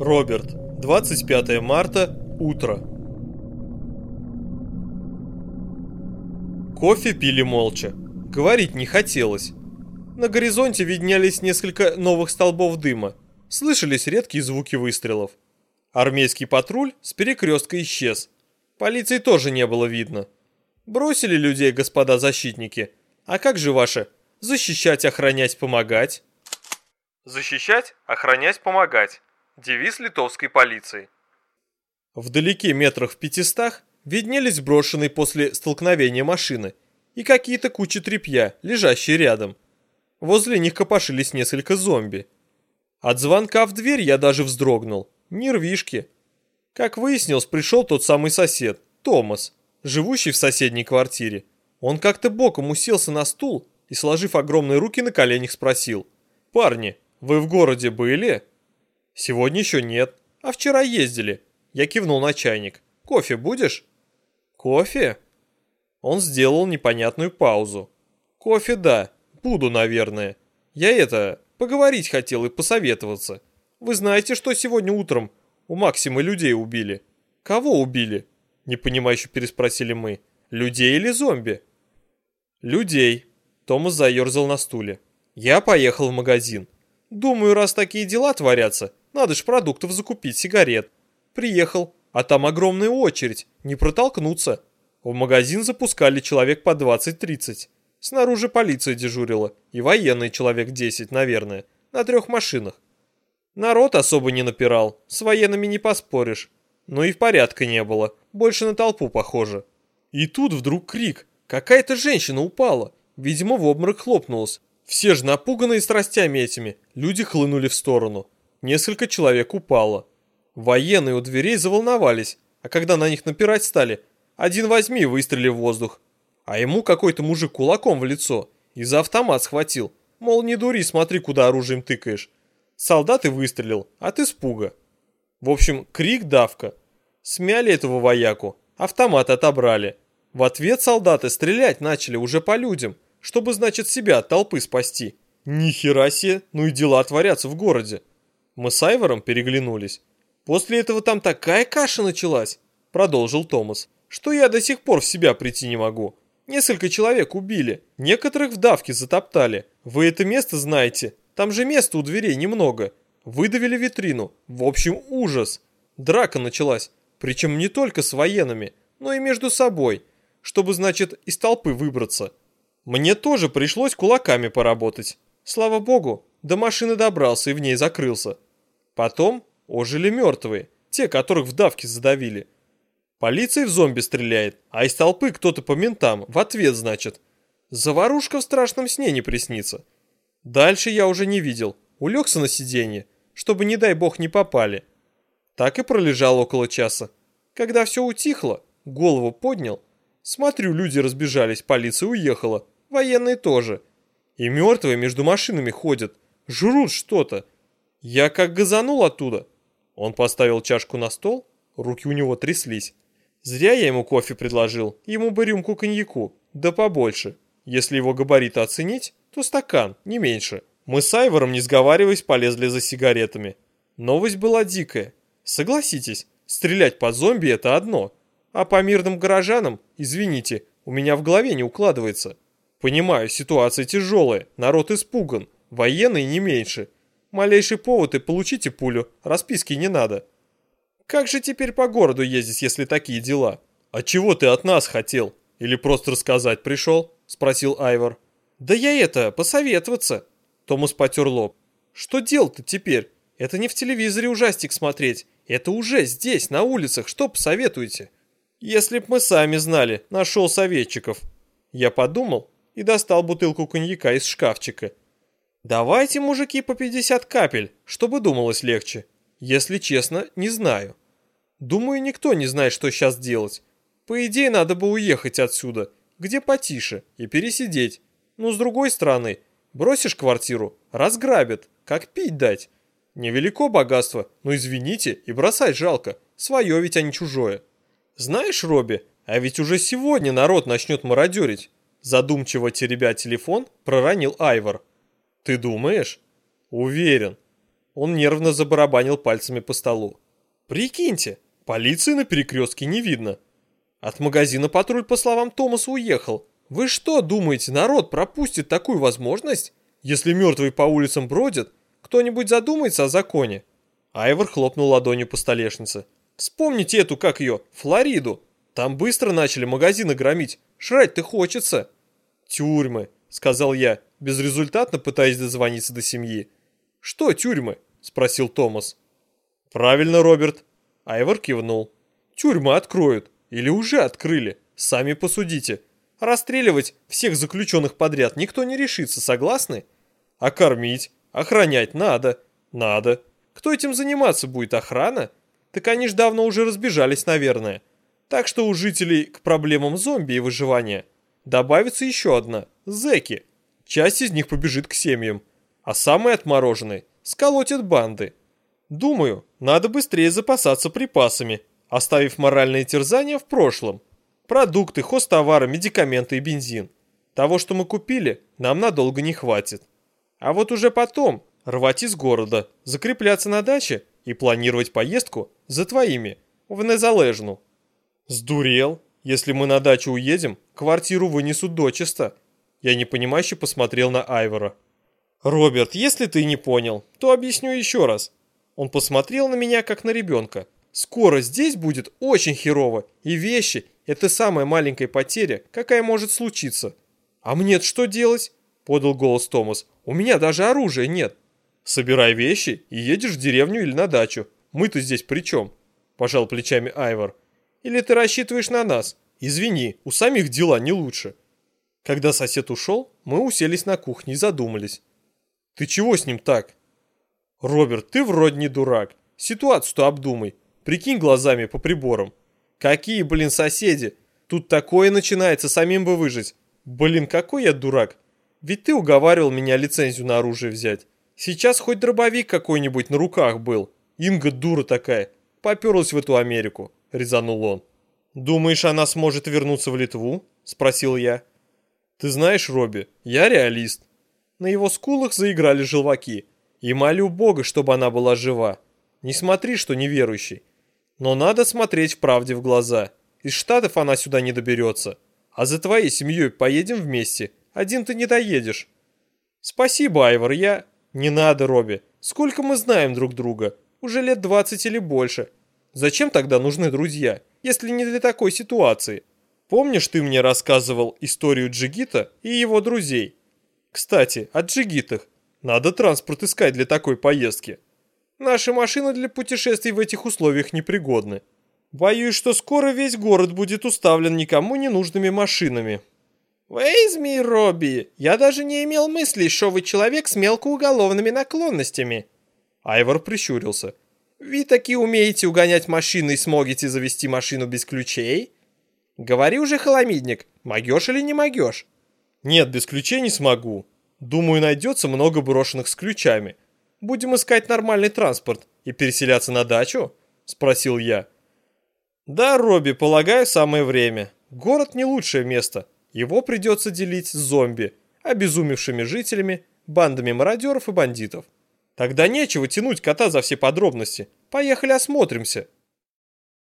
Роберт. 25 марта. Утро. Кофе пили молча. Говорить не хотелось. На горизонте виднялись несколько новых столбов дыма. Слышались редкие звуки выстрелов. Армейский патруль с перекрестка исчез. Полиции тоже не было видно. Бросили людей, господа защитники. А как же ваше «защищать, охранять, помогать»? Защищать, охранять, помогать. Девиз литовской полиции. Вдалеке метрах в пятистах виднелись брошенные после столкновения машины и какие-то кучи тряпья, лежащие рядом. Возле них копошились несколько зомби. От звонка в дверь я даже вздрогнул. Нервишки. Как выяснилось, пришел тот самый сосед, Томас, живущий в соседней квартире. Он как-то боком уселся на стул и, сложив огромные руки на коленях, спросил. «Парни, вы в городе были?» «Сегодня еще нет. А вчера ездили». Я кивнул на чайник. «Кофе будешь?» «Кофе?» Он сделал непонятную паузу. «Кофе, да. Буду, наверное. Я это, поговорить хотел и посоветоваться. Вы знаете, что сегодня утром у Максима людей убили?» «Кого убили?» Непонимающе переспросили мы. «Людей или зомби?» «Людей». Томас заерзал на стуле. «Я поехал в магазин. Думаю, раз такие дела творятся, надо ж продуктов закупить, сигарет. Приехал, а там огромная очередь, не протолкнуться. В магазин запускали человек по 20-30. Снаружи полиция дежурила, и военные человек 10, наверное, на трех машинах. Народ особо не напирал, с военными не поспоришь. Но и в порядка не было, больше на толпу похоже. И тут вдруг крик, какая-то женщина упала, видимо в обморок хлопнулась. Все же напуганные страстями этими, люди хлынули в сторону. Несколько человек упало. Военные у дверей заволновались, а когда на них напирать стали, один возьми и выстрели в воздух. А ему какой-то мужик кулаком в лицо и за автомат схватил. Мол, не дури, смотри, куда оружием тыкаешь. Солдат и выстрелил от испуга. В общем, крик давка. Смяли этого вояку, автомат отобрали. В ответ солдаты стрелять начали уже по людям – чтобы, значит, себя от толпы спасти. Ни хера себе, ну и дела творятся в городе. Мы с Айвором переглянулись. После этого там такая каша началась, продолжил Томас, что я до сих пор в себя прийти не могу. Несколько человек убили, некоторых в давке затоптали. Вы это место знаете, там же места у дверей немного. Выдавили витрину, в общем ужас. Драка началась, причем не только с военными, но и между собой, чтобы, значит, из толпы выбраться. Мне тоже пришлось кулаками поработать. Слава богу, до машины добрался и в ней закрылся. Потом ожили мертвые, те, которых в давке задавили. Полиция в зомби стреляет, а из толпы кто-то по ментам, в ответ, значит. Заварушка в страшном сне не приснится. Дальше я уже не видел, улегся на сиденье, чтобы, не дай бог, не попали. Так и пролежал около часа. Когда все утихло, голову поднял. Смотрю, люди разбежались, полиция уехала. Военные тоже. И мертвые между машинами ходят, жрут что-то. Я как газанул оттуда. Он поставил чашку на стол, руки у него тряслись. Зря я ему кофе предложил, ему бы рюмку коньяку, да побольше. Если его габариты оценить, то стакан, не меньше. Мы с Айвором, не сговариваясь, полезли за сигаретами. Новость была дикая. Согласитесь, стрелять по зомби это одно, а по мирным горожанам, извините, у меня в голове не укладывается. Понимаю, ситуация тяжелая, народ испуган, военные не меньше. Малейший повод и получите пулю, расписки не надо. Как же теперь по городу ездить, если такие дела? А чего ты от нас хотел? Или просто рассказать пришел? Спросил Айвор. Да я это, посоветоваться. Томас потер лоб. Что делать-то теперь? Это не в телевизоре ужастик смотреть. Это уже здесь, на улицах. Что посоветуете? Если б мы сами знали, нашел советчиков. Я подумал и достал бутылку коньяка из шкафчика. «Давайте, мужики, по 50 капель, чтобы думалось легче. Если честно, не знаю. Думаю, никто не знает, что сейчас делать. По идее, надо бы уехать отсюда, где потише, и пересидеть. Но с другой стороны, бросишь квартиру, разграбят, как пить дать. Невелико богатство, но извините, и бросать жалко. Свое ведь, а не чужое. Знаешь, Робби, а ведь уже сегодня народ начнет мародерить. Задумчиво теребя телефон, проронил Айвор. «Ты думаешь?» «Уверен». Он нервно забарабанил пальцами по столу. Прикиньте, полиции на перекрестке не видно. От магазина патруль, по словам Томаса, уехал. Вы что, думаете, народ пропустит такую возможность? Если мертвые по улицам бродят, кто-нибудь задумается о законе? Айвор хлопнул ладонью по столешнице. Вспомните эту, как ее, Флориду. Там быстро начали магазины громить. Шрать-то хочется. Тюрьмы, сказал я, безрезультатно пытаясь дозвониться до семьи. Что тюрьмы? Спросил Томас. Правильно, Роберт. Айвор кивнул. Тюрьмы откроют. Или уже открыли. Сами посудите. Расстреливать всех заключенных подряд никто не решится, согласны? А кормить, охранять надо. Надо. Кто этим заниматься будет, охрана? Так они ж давно уже разбежались, наверное. Так что у жителей к проблемам зомби и выживания добавится еще одна – зэки. Часть из них побежит к семьям, а самые отмороженные сколотят банды. Думаю, надо быстрее запасаться припасами, оставив моральные терзания в прошлом. Продукты, хозтовары, медикаменты и бензин. Того, что мы купили, нам надолго не хватит. А вот уже потом рвать из города, закрепляться на даче и планировать поездку за твоими в Незалежну. Сдурел? Если мы на дачу уедем, квартиру вынесут дочисто. Я непонимающе посмотрел на Айвора. Роберт, если ты не понял, то объясню еще раз. Он посмотрел на меня, как на ребенка. Скоро здесь будет очень херово, и вещи – это самая маленькая потеря, какая может случиться. А мне что делать? Подал голос Томас. У меня даже оружия нет. Собирай вещи и едешь в деревню или на дачу. Мы-то здесь при чем? Пожал плечами Айвор. Или ты рассчитываешь на нас? Извини, у самих дела не лучше. Когда сосед ушел, мы уселись на кухне и задумались. Ты чего с ним так? Роберт, ты вроде не дурак. Ситуацию-то обдумай. Прикинь глазами по приборам. Какие, блин, соседи? Тут такое начинается, самим бы выжить. Блин, какой я дурак. Ведь ты уговаривал меня лицензию на оружие взять. Сейчас хоть дробовик какой-нибудь на руках был. Инга дура такая. Поперлась в эту Америку резанул он. «Думаешь, она сможет вернуться в Литву?» – спросил я. «Ты знаешь, Робби, я реалист». На его скулах заиграли желваки. «И молю Бога, чтобы она была жива. Не смотри, что неверующий. Но надо смотреть в правде в глаза. Из Штатов она сюда не доберется. А за твоей семьей поедем вместе. Один ты не доедешь». «Спасибо, Айвор, я...» «Не надо, Робби. Сколько мы знаем друг друга? Уже лет двадцать или больше. Зачем тогда нужны друзья, если не для такой ситуации? Помнишь, ты мне рассказывал историю Джигита и его друзей? Кстати, о Джигитах. Надо транспорт искать для такой поездки. Наши машины для путешествий в этих условиях непригодны. Боюсь, что скоро весь город будет уставлен никому не нужными машинами. Возьми, Робби, я даже не имел мысли, что вы человек с мелкоуголовными наклонностями. Айвор прищурился. Вы таки умеете угонять машины и смогете завести машину без ключей? Говори уже, холомидник, могешь или не могешь? Нет, без ключей не смогу. Думаю, найдется много брошенных с ключами. Будем искать нормальный транспорт и переселяться на дачу? Спросил я. Да, Робби, полагаю, самое время. Город не лучшее место. Его придется делить с зомби, обезумевшими жителями, бандами мародеров и бандитов. Тогда нечего тянуть кота за все подробности. Поехали осмотримся.